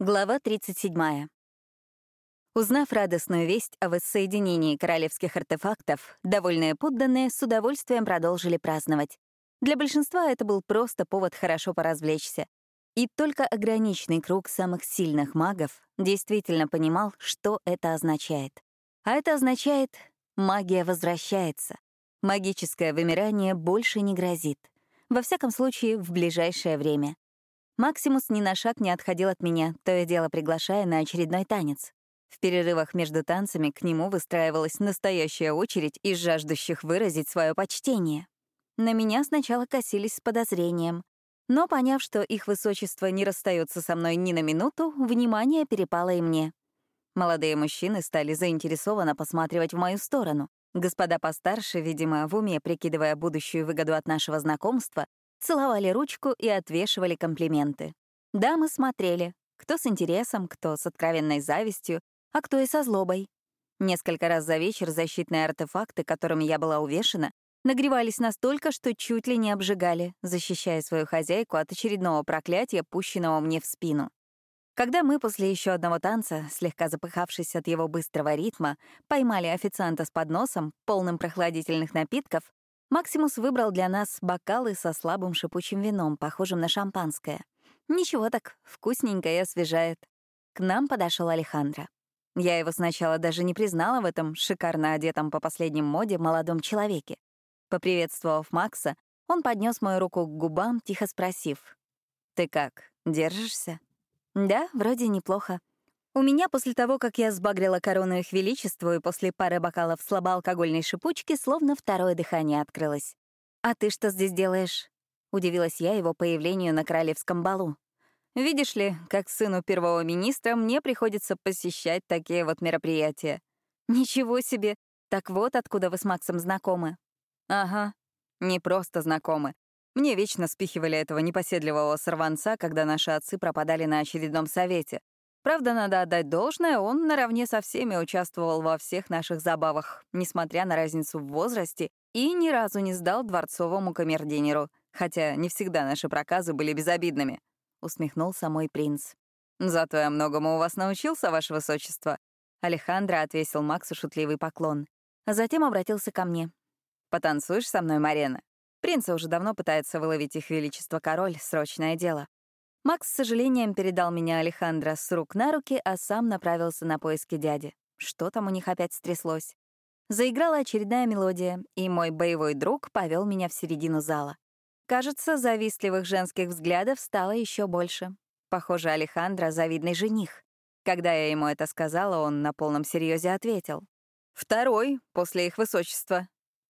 Глава 37. Узнав радостную весть о воссоединении королевских артефактов, довольные подданные с удовольствием продолжили праздновать. Для большинства это был просто повод хорошо поразвлечься. И только ограниченный круг самых сильных магов действительно понимал, что это означает. А это означает — магия возвращается. Магическое вымирание больше не грозит. Во всяком случае, в ближайшее время. Максимус ни на шаг не отходил от меня, то и дело приглашая на очередной танец. В перерывах между танцами к нему выстраивалась настоящая очередь из жаждущих выразить свое почтение. На меня сначала косились с подозрением, но, поняв, что их высочество не расстается со мной ни на минуту, внимание перепало и мне. Молодые мужчины стали заинтересованно посматривать в мою сторону. Господа постарше, видимо, в уме прикидывая будущую выгоду от нашего знакомства, целовали ручку и отвешивали комплименты. Дамы смотрели, кто с интересом, кто с откровенной завистью, а кто и со злобой. Несколько раз за вечер защитные артефакты, которыми я была увешана, нагревались настолько, что чуть ли не обжигали, защищая свою хозяйку от очередного проклятия, пущенного мне в спину. Когда мы после еще одного танца, слегка запыхавшись от его быстрого ритма, поймали официанта с подносом, полным прохладительных напитков, Максимус выбрал для нас бокалы со слабым шипучим вином, похожим на шампанское. Ничего так, вкусненько и освежает. К нам подошел Алехандро. Я его сначала даже не признала в этом шикарно одетом по последним моде молодом человеке. Поприветствовав Макса, он поднес мою руку к губам, тихо спросив. «Ты как, держишься?» «Да, вроде неплохо», у меня после того, как я сбагрила корону их величеству и после пары бокалов слабоалкогольной шипучки, словно второе дыхание открылось. «А ты что здесь делаешь?» — удивилась я его появлению на королевском балу. «Видишь ли, как сыну первого министра мне приходится посещать такие вот мероприятия». «Ничего себе! Так вот откуда вы с Максом знакомы». «Ага, не просто знакомы. Мне вечно спихивали этого непоседливого сорванца, когда наши отцы пропадали на очередном совете. Правда, надо отдать должное, он наравне со всеми участвовал во всех наших забавах, несмотря на разницу в возрасте, и ни разу не сдал дворцовому камердинеру, хотя не всегда наши проказы были безобидными», — усмехнулся мой принц. «Зато я многому у вас научился, ваше высочество». Алехандро отвесил Максу шутливый поклон, а затем обратился ко мне. «Потанцуешь со мной, Марена? Принца уже давно пытается выловить их величество король, срочное дело». Макс с сожалением передал меня Алехандро с рук на руки, а сам направился на поиски дяди. Что там у них опять стряслось? Заиграла очередная мелодия, и мой боевой друг повел меня в середину зала. Кажется, завистливых женских взглядов стало еще больше. Похоже, Алехандро — завидный жених. Когда я ему это сказала, он на полном серьезе ответил. «Второй, после их высочества.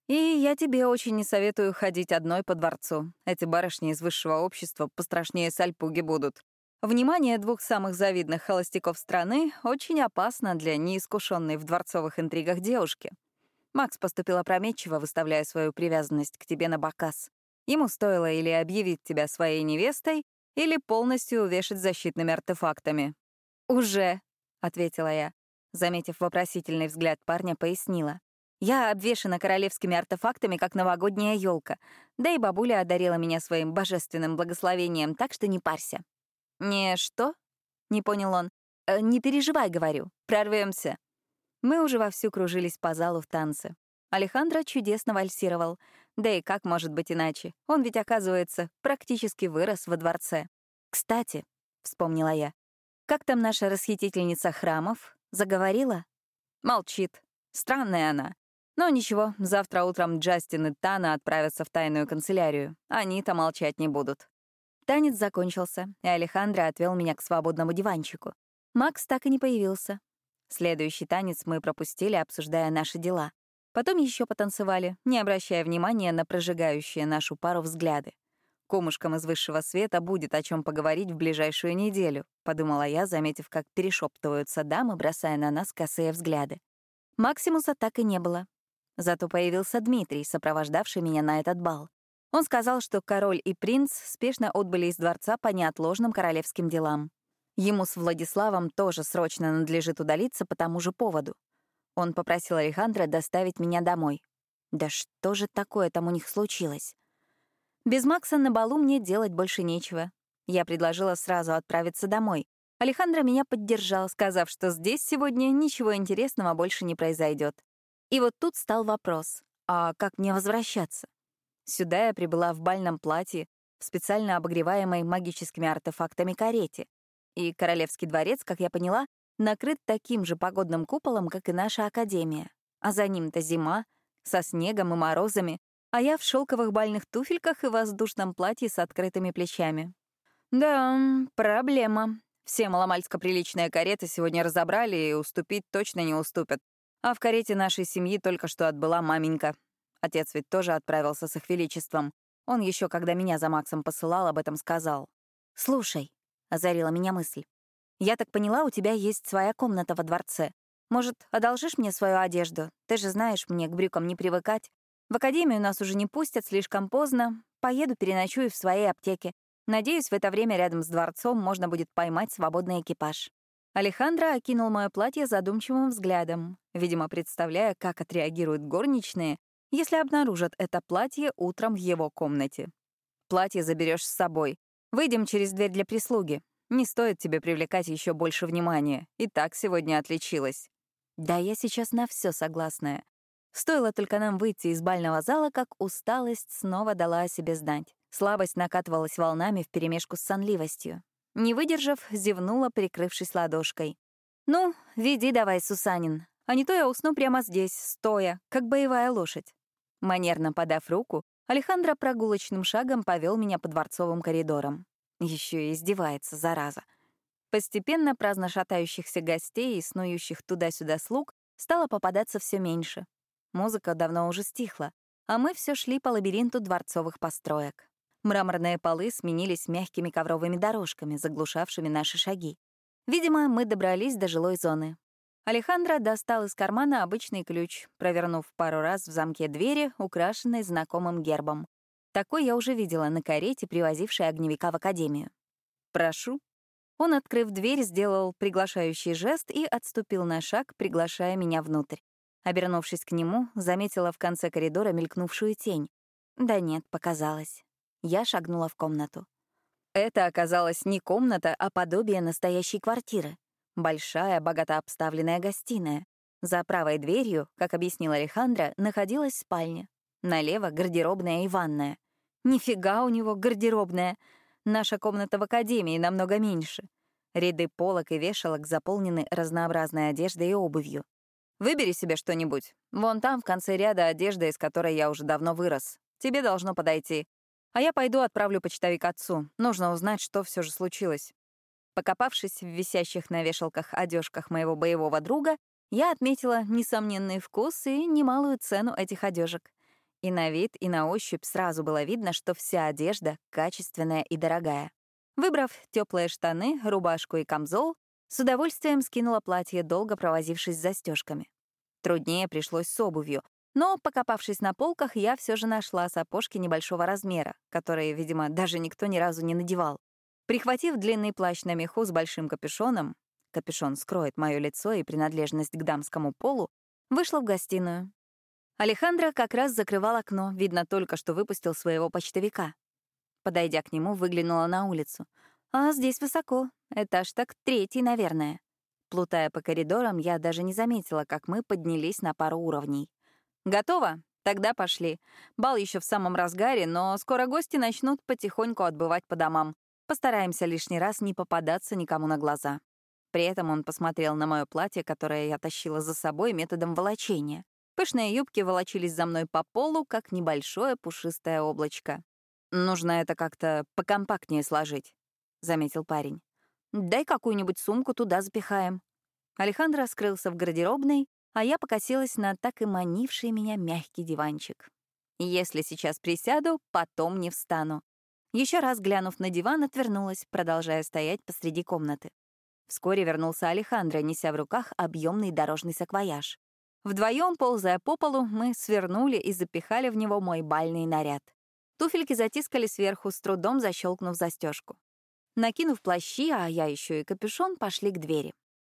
И я тебе очень не советую ходить одной по дворцу. Эти барышни из высшего общества пострашнее сальпуги будут. Внимание двух самых завидных холостяков страны очень опасно для неискушенной в дворцовых интригах девушки. Макс поступил опрометчиво, выставляя свою привязанность к тебе на показ. Ему стоило или объявить тебя своей невестой, или полностью увешать защитными артефактами. «Уже», — ответила я. Заметив вопросительный взгляд парня, пояснила. Я обвешана королевскими артефактами, как новогодняя елка. Да и бабуля одарила меня своим божественным благословением, так что не парься. «Не что?» — не понял он. «Э, «Не переживай, — говорю, — прорвемся. Мы уже вовсю кружились по залу в танце. Алехандро чудесно вальсировал. Да и как может быть иначе? Он ведь, оказывается, практически вырос во дворце. «Кстати», — вспомнила я, — «как там наша расхитительница храмов? Заговорила?» Молчит. Странная она. Но ничего, завтра утром Джастин и Тана отправятся в тайную канцелярию. Они-то молчать не будут. Танец закончился, и Алехандро отвел меня к свободному диванчику. Макс так и не появился. Следующий танец мы пропустили, обсуждая наши дела. Потом еще потанцевали, не обращая внимания на прожигающие нашу пару взгляды. Кумушкам из высшего света будет о чем поговорить в ближайшую неделю, подумала я, заметив, как перешептываются дамы, бросая на нас косые взгляды. Максимуса так и не было. Зато появился Дмитрий, сопровождавший меня на этот бал. Он сказал, что король и принц спешно отбыли из дворца по неотложным королевским делам. Ему с Владиславом тоже срочно надлежит удалиться по тому же поводу. Он попросил Алехандро доставить меня домой. Да что же такое там у них случилось? Без Макса на балу мне делать больше нечего. Я предложила сразу отправиться домой. Алехандро меня поддержал, сказав, что здесь сегодня ничего интересного больше не произойдет. И вот тут стал вопрос, а как мне возвращаться? Сюда я прибыла в бальном платье, в специально обогреваемой магическими артефактами карете. И Королевский дворец, как я поняла, накрыт таким же погодным куполом, как и наша Академия. А за ним-то зима, со снегом и морозами, а я в шелковых бальных туфельках и воздушном платье с открытыми плечами. Да, проблема. Все маломальско приличные кареты сегодня разобрали и уступить точно не уступят. А в карете нашей семьи только что отбыла маменька. Отец ведь тоже отправился с их величеством. Он еще, когда меня за Максом посылал, об этом сказал. «Слушай», — озарила меня мысль, «я так поняла, у тебя есть своя комната во дворце. Может, одолжишь мне свою одежду? Ты же знаешь, мне к брюкам не привыкать. В академию нас уже не пустят, слишком поздно. Поеду переночую в своей аптеке. Надеюсь, в это время рядом с дворцом можно будет поймать свободный экипаж. Алехандро окинул мое платье задумчивым взглядом, видимо, представляя, как отреагируют горничные, если обнаружат это платье утром в его комнате. Платье заберешь с собой. Выйдем через дверь для прислуги. Не стоит тебе привлекать еще больше внимания. И так сегодня отличилась. Да, я сейчас на все согласная. Стоило только нам выйти из бального зала, как усталость снова дала о себе знать. Слабость накатывалась волнами вперемешку с сонливостью. Не выдержав, зевнула, прикрывшись ладошкой. «Ну, веди давай, Сусанин, а не то я усну прямо здесь, стоя, как боевая лошадь». Манерно подав руку, Алехандро прогулочным шагом повел меня по дворцовым коридорам. Еще и издевается, зараза. Постепенно праздно шатающихся гостей и снующих туда-сюда слуг стало попадаться все меньше. Музыка давно уже стихла, а мы все шли по лабиринту дворцовых построек. Мраморные полы сменились мягкими ковровыми дорожками, заглушавшими наши шаги. Видимо, мы добрались до жилой зоны. Алехандро достал из кармана обычный ключ, провернув пару раз в замке двери, украшенной знакомым гербом. Такой я уже видела на карете, привозившей огневика в академию. «Прошу». Он, открыв дверь, сделал приглашающий жест и отступил на шаг, приглашая меня внутрь. Обернувшись к нему, заметила в конце коридора мелькнувшую тень. Да нет, показалось. Я шагнула в комнату. Это оказалась не комната, а подобие настоящей квартиры. Большая, богато обставленная гостиная. За правой дверью, как объяснил Алехандро, находилась спальня. Налево — гардеробная и ванная. Нифига у него гардеробная. Наша комната в академии намного меньше. Ряды полок и вешалок заполнены разнообразной одеждой и обувью. Выбери себе что-нибудь. Вон там, в конце ряда, одежда, из которой я уже давно вырос. Тебе должно подойти. А я пойду отправлю почтовик отцу. Нужно узнать, что все же случилось. Покопавшись в висящих на вешалках одежках моего боевого друга, я отметила несомненный вкус и немалую цену этих одежек. И на вид, и на ощупь сразу было видно, что вся одежда качественная и дорогая. Выбрав теплые штаны, рубашку и камзол, с удовольствием скинула платье, долго провозившись с застежками. Труднее пришлось с обувью, но, покопавшись на полках, я все же нашла сапожки небольшого размера, которые, видимо, даже никто ни разу не надевал. Прихватив длинный плащ на меху с большим капюшоном, капюшон скроет мое лицо и принадлежность к дамскому полу, вышла в гостиную. Алехандро как раз закрывал окно, видно только, что выпустил своего почтовика. Подойдя к нему, выглянула на улицу. А здесь высоко, этаж так третий, наверное. Плутая по коридорам, я даже не заметила, как мы поднялись на пару уровней. «Готово? Тогда пошли. Бал еще в самом разгаре, но скоро гости начнут потихоньку отбывать по домам. Постараемся лишний раз не попадаться никому на глаза». При этом он посмотрел на мое платье, которое я тащила за собой методом волочения. Пышные юбки волочились за мной по полу, как небольшое пушистое облачко. Нужно это как-то покомпактнее сложить. — заметил парень. «Дай какую-нибудь сумку туда запихаем». Алехандро скрылся в гардеробной, а я покосилась на так и манивший меня мягкий диванчик. Если сейчас присяду, потом не встану. Еще раз глянув на диван, отвернулась, продолжая стоять посреди комнаты. Вскоре вернулся Алехандро, неся в руках объемный дорожный саквояж. Вдвоем, ползая по полу, мы свернули и запихали в него мой бальный наряд. Туфельки затискали сверху, с трудом защелкнув застежку. Накинув плащи, а я еще и капюшон, пошли к двери.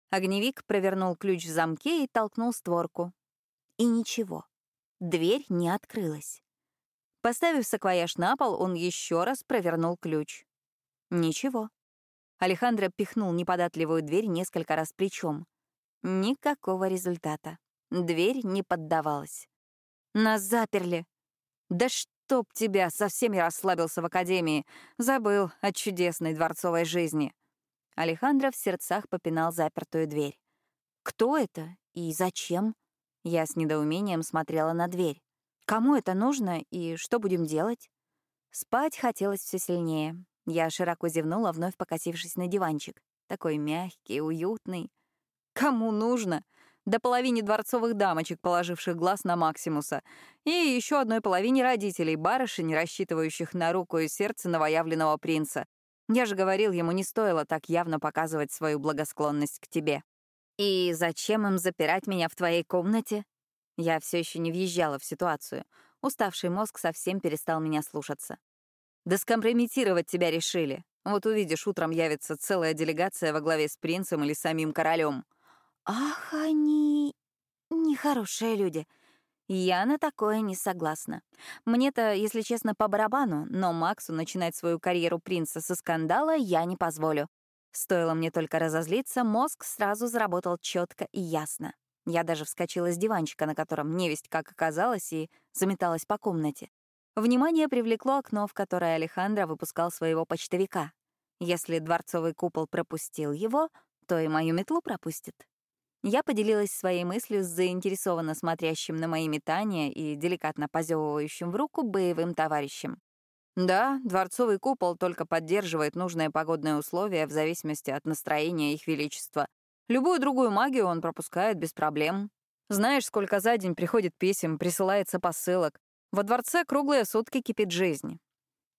Огневик провернул ключ в замке и толкнул створку. И ничего. Дверь не открылась. Поставив саквояж на пол, он еще раз провернул ключ. Ничего. Алехандро пихнул неподатливую дверь несколько раз плечом. Никакого результата. Дверь не поддавалась. «Нас заперли!» «Да чтоб тебя! Совсем я расслабился в академии. Забыл о чудесной дворцовой жизни». Алехандро в сердцах попинал запертую дверь. «Кто это и зачем?» Я с недоумением смотрела на дверь. «Кому это нужно и что будем делать?» Спать хотелось все сильнее. Я широко зевнула, вновь покосившись на диванчик. Такой мягкий, уютный. Кому нужно? До половине дворцовых дамочек, положивших глаз на Максимуса, и еще одной половине родителей, барышень, рассчитывающих на руку и сердце новоявленного принца. Я же говорил, ему не стоило так явно показывать свою благосклонность к тебе. И зачем им запирать меня в твоей комнате? Я все еще не въезжала в ситуацию. Уставший мозг совсем перестал меня слушаться. Да скомпрометировать тебя решили. Вот увидишь, утром явится целая делегация во главе с принцем или самим королем. Ах, они нехорошие люди. Я на такое не согласна. Мне-то, если честно, по барабану, но Максу начинать свою карьеру принца со скандала я не позволю. Стоило мне только разозлиться, мозг сразу заработал четко и ясно. Я даже вскочила с диванчика, на котором невесть как оказалась, и заметалась по комнате. Внимание привлекло окно, в которое Алехандро выпускал своего почтовика. Если дворцовый купол пропустил его, то и мою метлу пропустит. Я поделилась своей мыслью с заинтересованно смотрящим на мои метания и деликатно позевывающим в руку боевым товарищем. Да, дворцовый купол только поддерживает нужные погодные условия в зависимости от настроения их величества. Любую другую магию он пропускает без проблем. Знаешь, сколько за день приходит писем, присылается посылок. Во дворце круглые сутки кипит жизнь.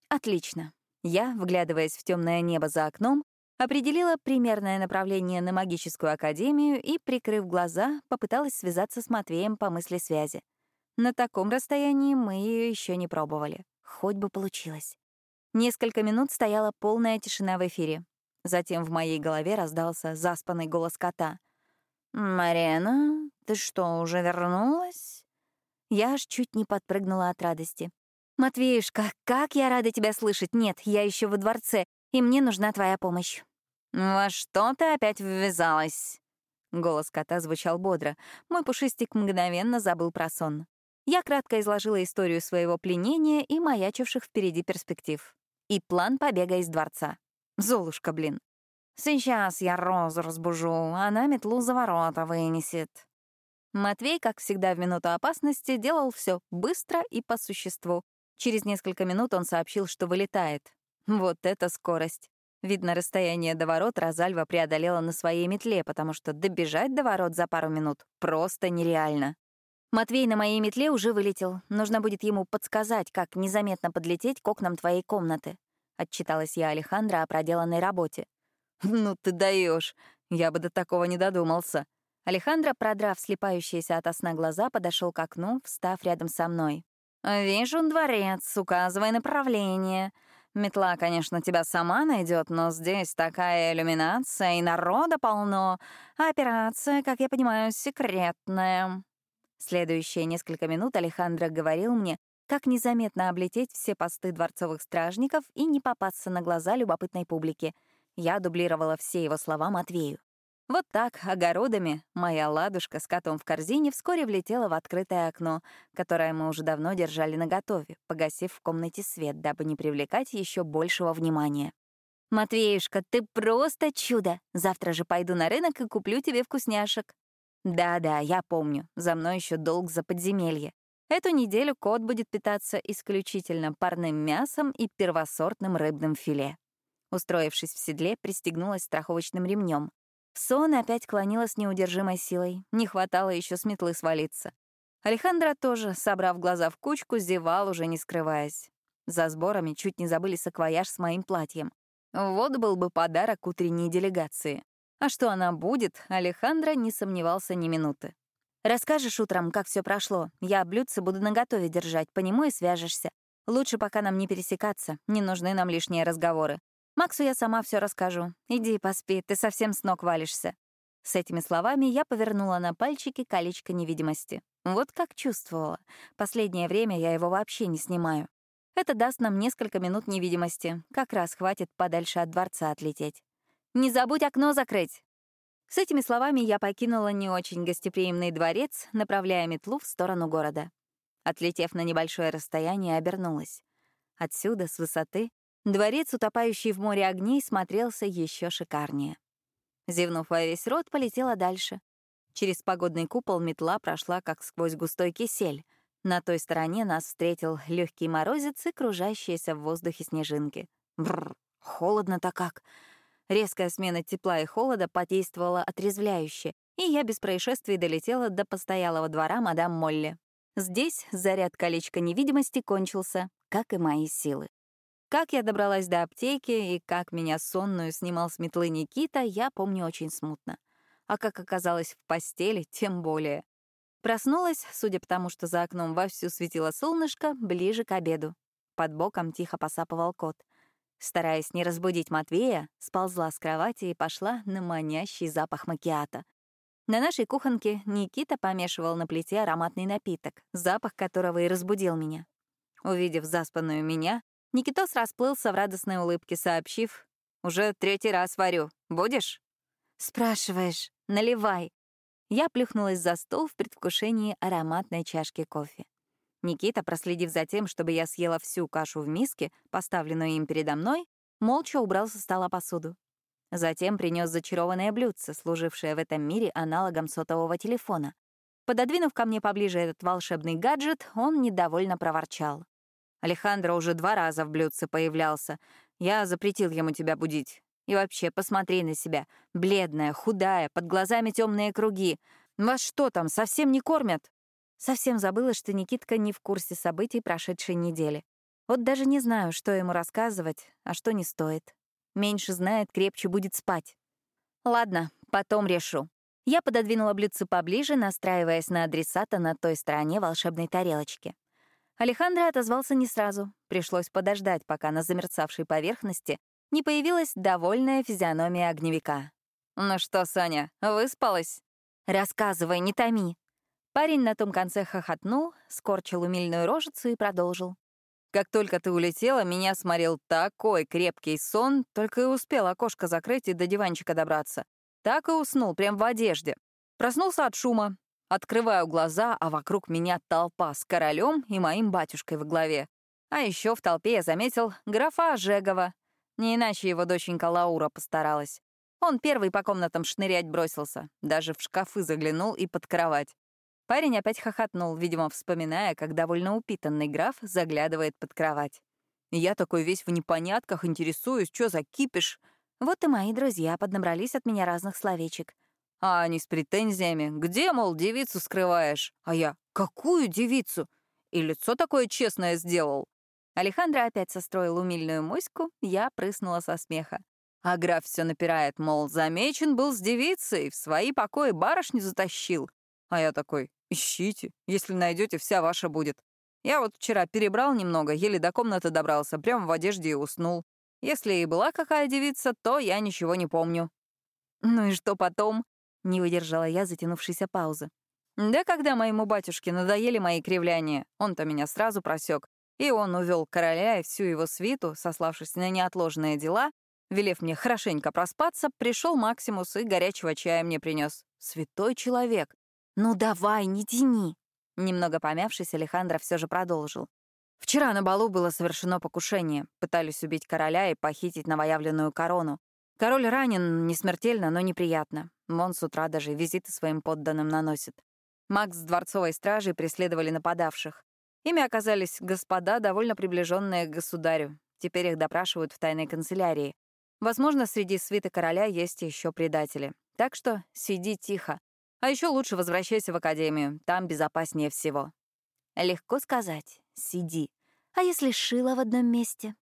Отлично. Я, вглядываясь в темное небо за окном, определила примерное направление на магическую академию и, прикрыв глаза, попыталась связаться с Матвеем по мысли связи. На таком расстоянии мы ее еще не пробовали. Хоть бы получилось. Несколько минут стояла полная тишина в эфире. Затем в моей голове раздался заспанный голос кота. «Марена, ты что, уже вернулась?» Я аж чуть не подпрыгнула от радости. «Матвеюшка, как я рада тебя слышать! Нет, я еще во дворце, и мне нужна твоя помощь». «Во что ты опять ввязалась?» Голос кота звучал бодро. Мой пушистик мгновенно забыл про сон. Я кратко изложила историю своего пленения и маячивших впереди перспектив. И план побега из дворца. Золушка, блин. «Сейчас я Розу разбужу, она метлу за ворота вынесет». Матвей, как всегда в минуту опасности, делал все быстро и по существу. Через несколько минут он сообщил, что вылетает. Вот это скорость. Видно, расстояние до ворот Розальва преодолела на своей метле, потому что добежать до ворот за пару минут просто нереально. Матвей на моей метле уже вылетел. Нужно будет ему подсказать, как незаметно подлететь к окнам твоей комнаты. Отчиталась я Алехандро о проделанной работе. «Ну ты даешь, Я бы до такого не додумался». Алехандро, продрав слепающиеся от сна глаза, подошел к окну, встав рядом со мной. «Вижу дворец, указывай направление. Метла, конечно, тебя сама найдет, но здесь такая иллюминация и народа полно. операция, как я понимаю, секретная. Следующие несколько минут Алехандро говорил мне, как незаметно облететь все посты дворцовых стражников и не попасться на глаза любопытной публике. Я дублировала все его слова Матвею. Вот так, огородами, моя ладушка с котом в корзине вскоре влетела в открытое окно, которое мы уже давно держали наготове, погасив в комнате свет, дабы не привлекать еще большего внимания. «Матвеюшка, ты просто чудо! Завтра же пойду на рынок и куплю тебе вкусняшек». «Да-да, я помню, за мной еще долг за подземелье. Эту неделю кот будет питаться исключительно парным мясом и первосортным рыбным филе». Устроившись в седле, пристегнулась страховочным ремнем. Сон опять клонила с неудержимой силой. Не хватало еще с метлы свалиться. Алехандро тоже, собрав глаза в кучку, зевал, уже не скрываясь. За сборами чуть не забыли саквояж с моим платьем. Вот был бы подарок утренней делегации. А что она будет, Алехандро не сомневался ни минуты. «Расскажешь утром, как все прошло. Я блюдце буду наготове держать, по нему и свяжешься. Лучше пока нам не пересекаться, не нужны нам лишние разговоры. Максу я сама все расскажу. Иди поспи, ты совсем с ног валишься». С этими словами я повернула на пальчики колечко невидимости. Вот как чувствовала. Последнее время я его вообще не снимаю. Это даст нам несколько минут невидимости. Как раз хватит подальше от дворца отлететь. Не забудь окно закрыть!» С этими словами я покинула не очень гостеприимный дворец, направляя метлу в сторону города. Отлетев на небольшое расстояние, обернулась. Отсюда, с высоты, дворец, утопающий в море огней, смотрелся еще шикарнее. Зевнув во весь рот, полетела дальше. Через погодный купол метла прошла, как сквозь густой кисель. На той стороне нас встретил легкий морозец и кружащиеся в воздухе снежинки. Бррр, холодно-то как. Резкая смена тепла и холода подействовала отрезвляюще, и я без происшествий долетела до постоялого двора мадам Молли. Здесь заряд колечка невидимости кончился, как и мои силы. Как я добралась до аптеки и как меня сонную снимал с метлы Никита, я помню очень смутно а как оказалось в постели, тем более. Проснулась, судя по тому, что за окном вовсю светило солнышко, ближе к обеду. Под боком тихо посапывал кот. Стараясь не разбудить Матвея, сползла с кровати и пошла на манящий запах макиата. На нашей кухонке Никита помешивал на плите ароматный напиток, запах которого и разбудил меня. Увидев заспанную меня, Никитос расплылся в радостной улыбке, сообщив, «Уже третий раз варю. Будешь?» «Спрашиваешь?» Наливай». Я плюхнулась за стол в предвкушении ароматной чашки кофе. Никита, проследив за тем, чтобы я съела всю кашу в миске, поставленную им передо мной, молча убрал со стола посуду. Затем принес зачарованное блюдце, служившее в этом мире аналогом сотового телефона. Пододвинув ко мне поближе этот волшебный гаджет, он недовольно проворчал. «Алехандро уже два раза в блюдце появлялся. Я запретил ему тебя будить. И вообще, посмотри на себя. Бледная, худая, под глазами темные круги. Вас что там, совсем не кормят? Совсем забыла, что Никитка не в курсе событий прошедшей недели. Вот даже не знаю, что ему рассказывать, а что не стоит. Меньше знает, крепче будет спать. Ладно, потом решу. Я пододвинула блюдце поближе, настраиваясь на адресата на той стороне волшебной тарелочки. Алехандро отозвался не сразу. Пришлось подождать, пока на замерцавшей поверхности не появилась довольная физиономия огневика. «Ну что, Соня, выспалась?» «Рассказывай, не томи». Парень на том конце хохотнул, скорчил умильную рожицу и продолжил. «Как только ты улетела, меня сморил такой крепкий сон, только и успел окошко закрыть и до диванчика добраться. Так и уснул, прям в одежде. Проснулся от шума. Открываю глаза, а вокруг меня толпа с королем и моим батюшкой в главе. А еще в толпе я заметил графа Жегова, не иначе его доченька Лаура постаралась. Он первый по комнатам шнырять бросился, даже в шкафы заглянул и под кровать. Парень опять хохотнул, видимо, вспоминая, как довольно упитанный граф заглядывает под кровать. Я такой весь в непонятках, интересуюсь, что за кипиш. Вот и мои друзья поднабрались от меня разных словечек. А они с претензиями. Где, мол, девицу скрываешь? А я, какую девицу? И лицо такое честное сделал. Алехандро опять состроил умильную моську, я прыснула со смеха. А граф все напирает, мол, замечен был с девицей, в свои покои барышню затащил. А я такой, ищите, если найдете, вся ваша будет. Я вот вчера перебрал немного, еле до комнаты добрался, прямо в одежде и уснул. Если и была какая девица, то я ничего не помню. Ну и что потом? Не выдержала я затянувшейся паузы. Да когда моему батюшке надоели мои кривляния, он-то меня сразу просек. И он увел короля и всю его свиту, сославшись на неотложные дела, велев мне хорошенько проспаться, пришел Максимус и горячего чая мне принес. Святой человек. Ну давай, не тяни. Немного помявшись, Алехандро все же продолжил. Вчера на балу было совершено покушение. Пытались убить короля и похитить новоявленную корону. Король ранен, не смертельно, но неприятно. Мон с утра даже визиты своим подданным наносит. Макс с дворцовой стражей преследовали нападавших. Ими оказались господа, довольно приближенные к государю. Теперь их допрашивают в тайной канцелярии. Возможно, среди свиты короля есть еще предатели. Так что сиди тихо. А еще лучше возвращайся в академию, там безопаснее всего. Легко сказать, сиди. А если шило в одном месте?